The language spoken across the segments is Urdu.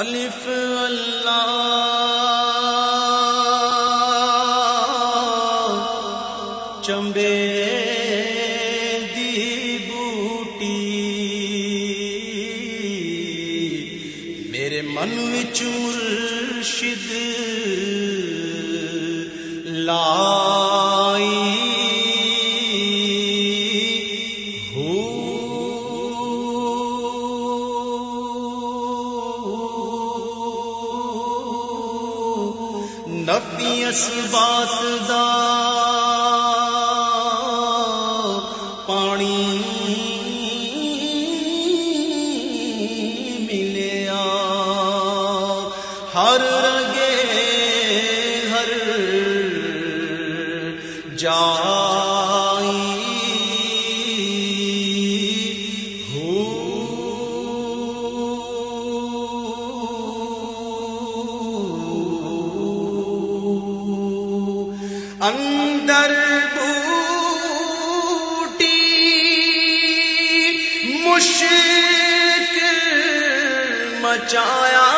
الف اس بات دا مچایا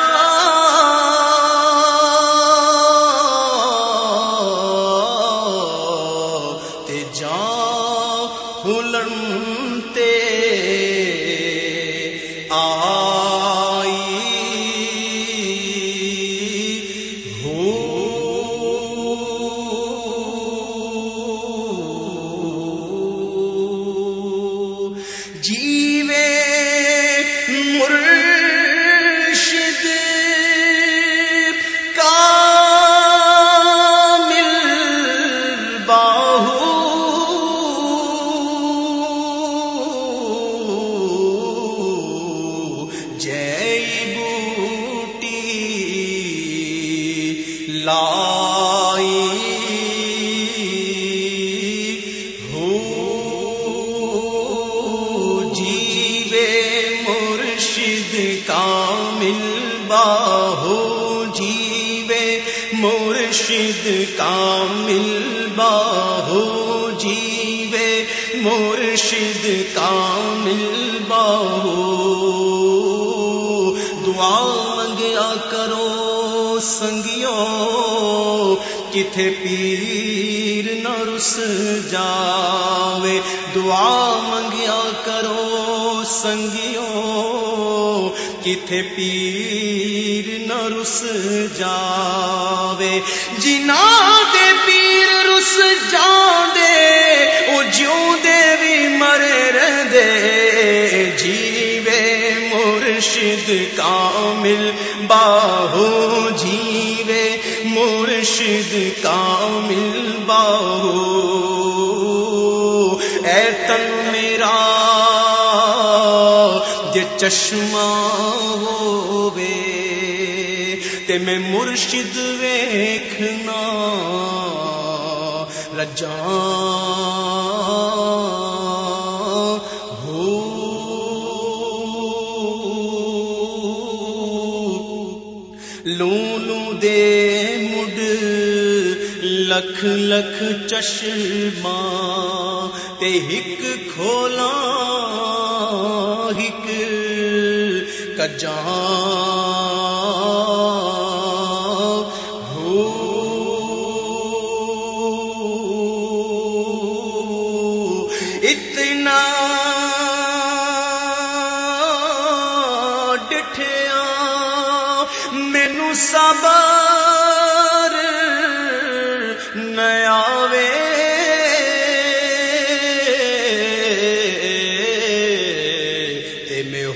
مرشد کامل باہو۔ دعا منگیا کرو سنگیوں، کتھے پیر نہ رس جاوے۔ دعا منگیا کرو سنگیوں، کتھے پیر نہ رس جاوے۔ جنا دے پیر رس جاندے باہو جیوے مرشد کامل باہو۔ اے تن میرا جے چشمہ ہووے، تے میں مرشد ویکھنا۔ رجاں لکھ لکھ چشمہ تے ہک کھولا ہک کجاں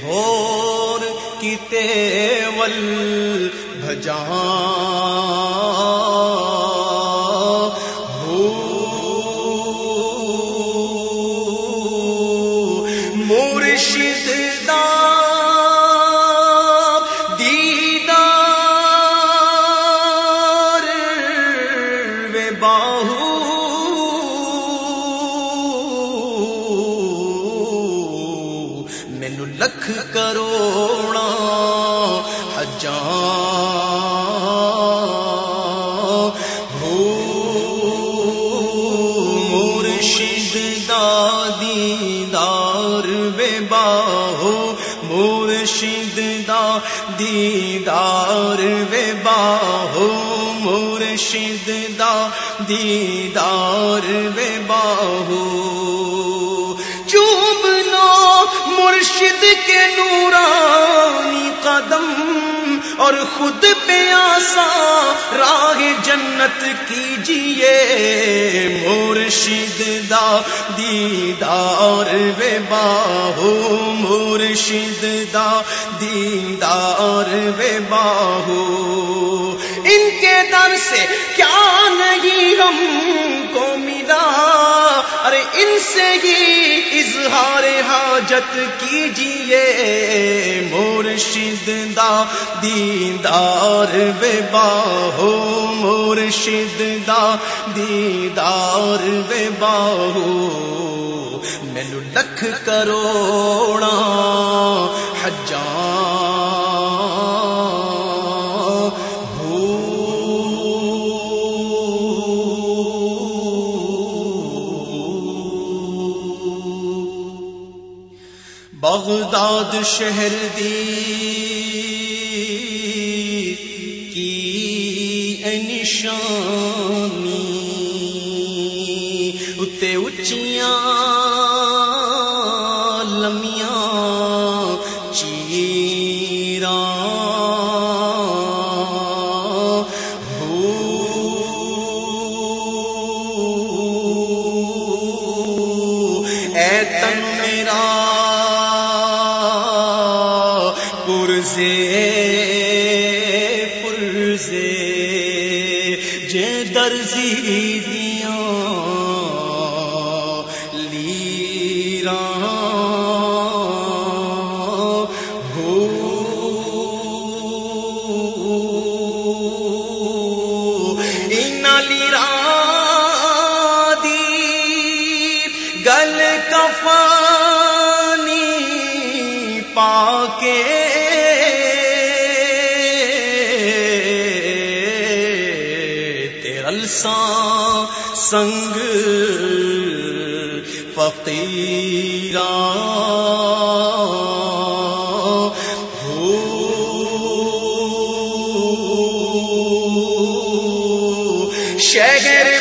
ہور کیتے ول ہو بے باہو، مرشد دا دیدار بے باہو، مرشد دا دیدار بے باہو۔ چوبنا مرشد کے نورانی قدم اور خود پہ آسا، راہ جنت کیجیے مرشد دا دیدار بے باہو، مرشد دا دیدار بے باہو۔ ان کے در سے کیا نہیں ہم کو ملا۔ ارے ان سے ہی اظہار حاجت کیجیے مرشد دا دیدار بے باہو، مرشد دا دیدار بے باہو۔ مینو لکھ کروڑا حجاں۔ بغداد شہر دی پرزے پرزے جے درزی دیا لیرا ہو۔ ان لیرا دی گل کفانی پا کے سنگ فقیر شہر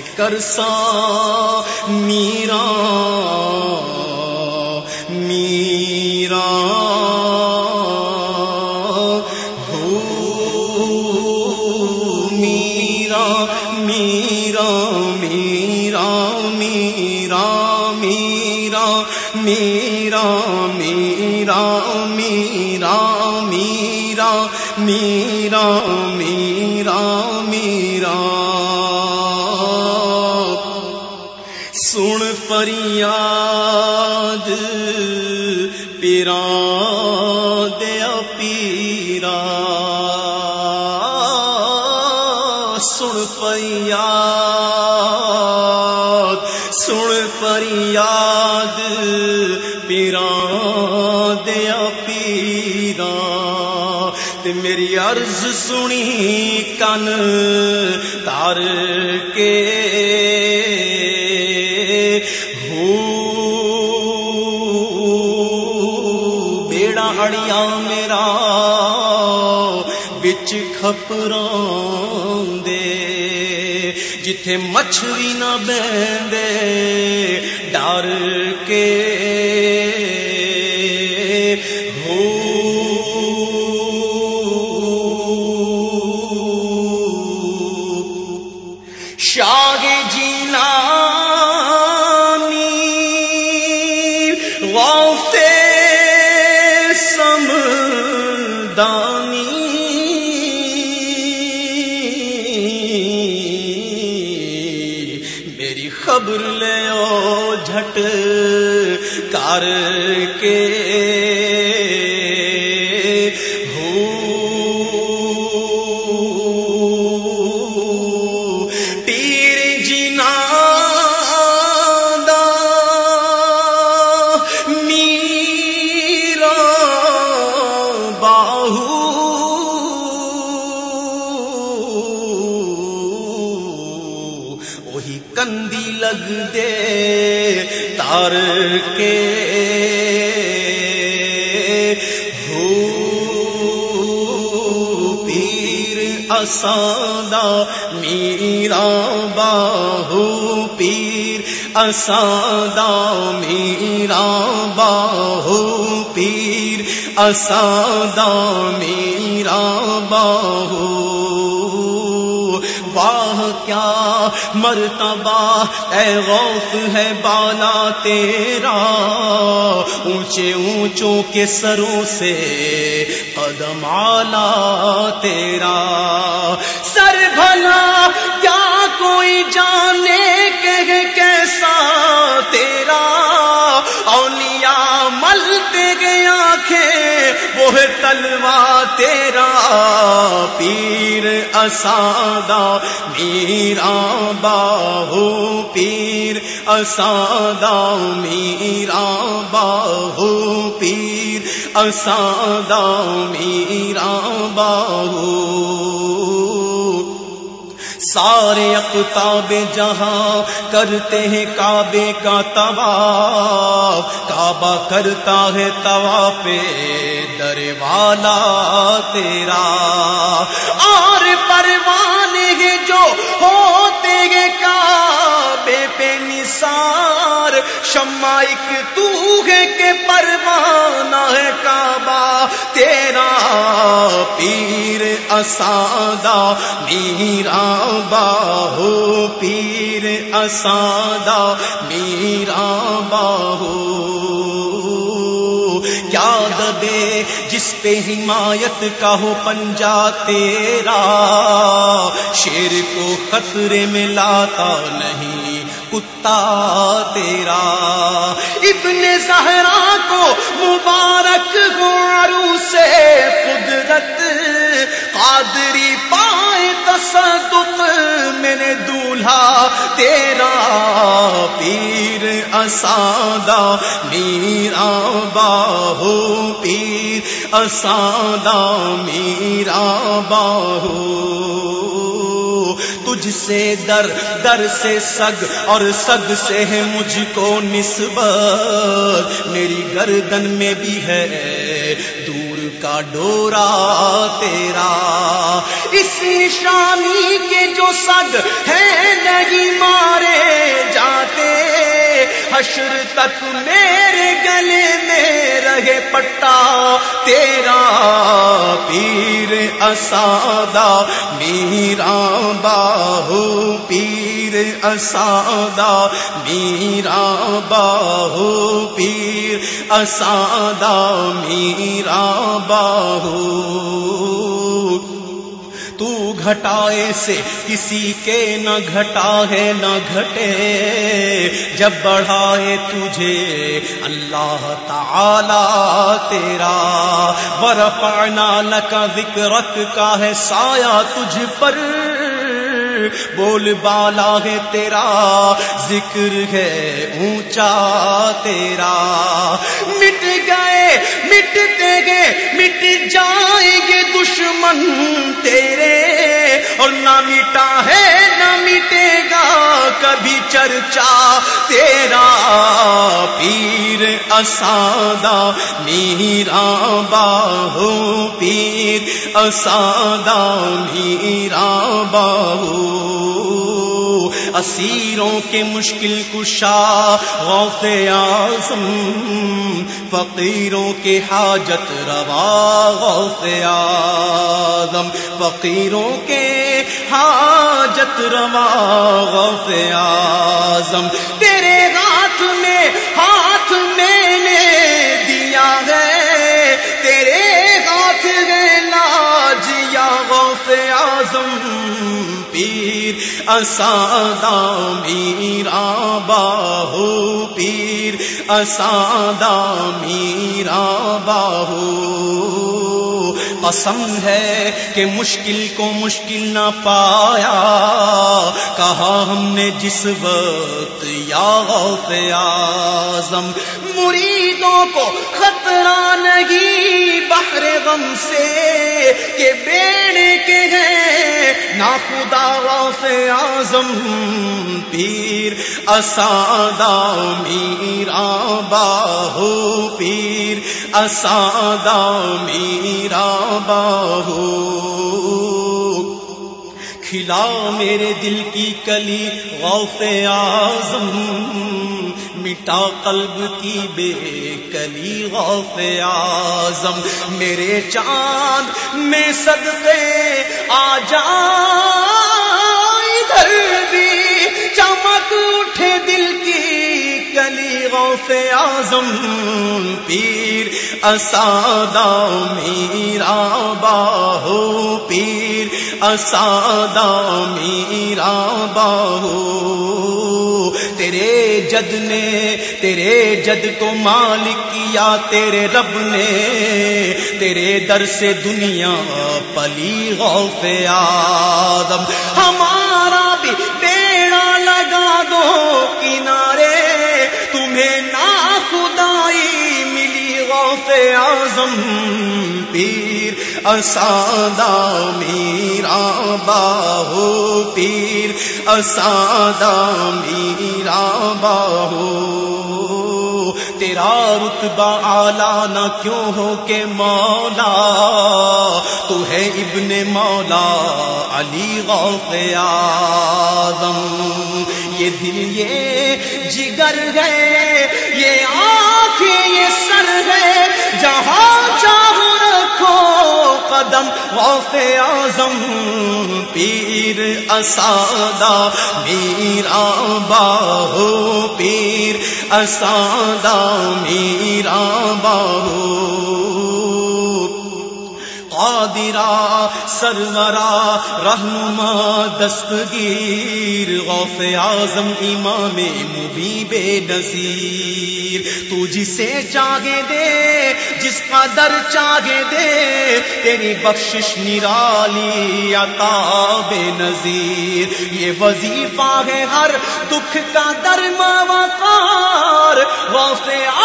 کر سا میرا میرا۔ ہو میرا میرا میرا میرا میرا میرا میرا۔ فریاد پیرا دیا پیرا سن فریاد سن فریاد پیرا دیا پیرا تے میری عرض سنی کن تار کے خپ ج مچھ بھی نہ کے میری خبر لے او جھٹ کار کے ہو پیر اسادہ میرا باہو پیر اسادہ میرا باہو پیر اسادہ میرا باہو واہ، کیا مرتبہ؟ اے غوث ہے بالا تیرا۔ اونچے اونچوں کے سروں سے قدم آلا تیرا۔ سر بھلا، کیا کوئی جان تلوا تیرا، پیر اسادا میرا باہو، پیر اسادا میرا باہو، پیر اسادا میرا باہو۔ سارے اقتاب جہاں کرتے ہیں کعبے کا توا کعبہ کرتا ہے توا پہ در والا تیرا۔ اور پروانے جو ہوتے ہیں کعبے پہ نثار شمائک تو ہے کہ پروانہ ہے کا تیرا پیر اسادا میرا باہو پیر اسادا میرا باہو۔ یاد دے جس پہ حمایت کا ہو پنجا تیرا، شیر کو خطرے میں لاتا نہیں۔ کتا تیرا۔ ابن زہرا کو مبارک گارو سے قدرت۔ قادری پائے تصدق میرے دولہا۔ تیرا پیر اسادا میرا باہو پیر اسادا میرا باہو۔ تجھ سے در در سے سگ، اور سگ سے ہے مجھ کو نسبت۔ میری گردن میں بھی ہے دور کا ڈورا تیرا۔ اس نشانی کے جو سگ ہے نہیں مارے جاتے حشر تک میرے گلے میں رہے پٹا، تیرا پیر اسادا میرا باہو پیر اسادا میرا باہو پیر اسادا میرا باہو گھٹائے سے کسی کے نہ گھٹا ہے نہ گھٹے۔ جب بڑھائے تجھے اللہ تعالی تیرا برفعنا لکا ذکرک کا ہے سایہ تجھ پر۔ بول بالا ہے تیرا، ذکر ہے اونچا تیرا۔ مٹ گئے، مٹتے گئے، مٹ جائیں گے دشمن تیرے۔ اور نہ مٹا ہے، نہ مٹے گا کبھی چرچا تیرا۔ پیر اسادا میرا باہو پیر اسادا میرا باہو۔ اسیروں کے مشکل کشا، غوث اعظم۔ فقیروں کے حاجت روا، غوث اعظم۔ فقیروں کے حاجت روا، غوث اعظم۔ تیرے ہاتھ میں ہاتھ میں نے دیا ہے۔ تیرے ہاتھ میں لاجیا غوث اعظم پیر۔ اسادا میرا باہو پیر۔ اسادا میرا باہو قسم ہے کہ مشکل کو مشکل نہ پایا۔ کہا ہم نے جس وقت یا غوث اعظم مریدوں کو خطرہ نہیں بحر غم سے کہ بیڑے کے ہیں نا خدا سے آزم پیر اسادہ میرا باہو پیر اسادہ میرا باہو کھلا میرے دل کی کلی غوث آزم مٹا قلب کی بے کلی غوف آزم میرے چاند میں صدقے آ جا غوف پیر اسادہ میرا باہو، پیر اسادہ میرا باہو۔ تیرے جد نے، تیرے جد کو مالک کیا، تیرے رب نے۔ تیرے در سے دنیا پلی غوف آدم ہمارا بھی آزم پیر اسادہ میرا باہو پیر، اسادہ میرا باہو۔ تیرا رتبہ آلہ نہ کیوں ہو کہ مولا؟ تو ہے ابن مولا علی غوث آدم یہ دل یہ جگر ہے، یہ آنکھیں یہ سر ہے۔ جہاں چاہو رکھو قدم غوث اعظم پیر اسادہ میرا باہو پیر اسادہ میرا باہو قادرا سرورا، رہنما، دستگیر، غوث اعظم، امام مبی بے نظیر تو جسے چاگے دے، جس کا در چاگے دے، تیری بخشش نرالی عطا بے نظیر یہ وظیفہ ہے ہر دکھ کا در وقار غوث اعظم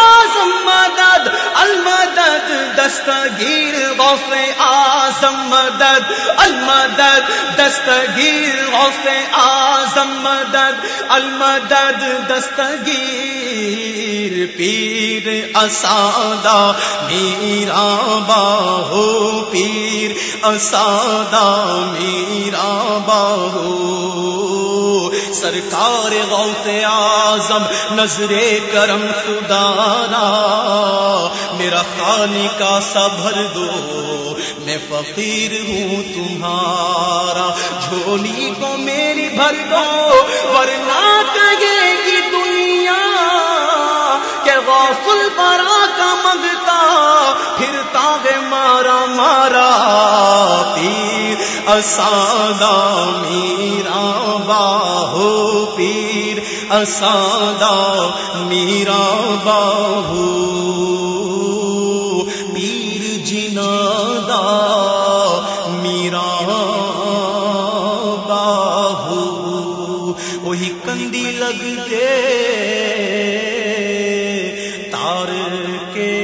مدد المدد، دستگیر غوث آزم مدد. المدد، دستگیر غوث آزم مدد. المدد، دستگیر پیر اسادہ. میرا باہو پیر اسادہ. میرا باہو سرکار غوث آزم نظر کرم خدارا میرا خالی کا بھر دو، میں فقیر ہوں تمہارا۔ جھولی کو میری بھر دو، ورنہ کہے گی دنیا کہ غافل برا کا منگتا، پھر ہمارا پیر اسادہ میرا باہو پیر اسادہ میرا باہو پیر جنادہ میرا باہو۔ وہی کندی لگ لگتے تار کے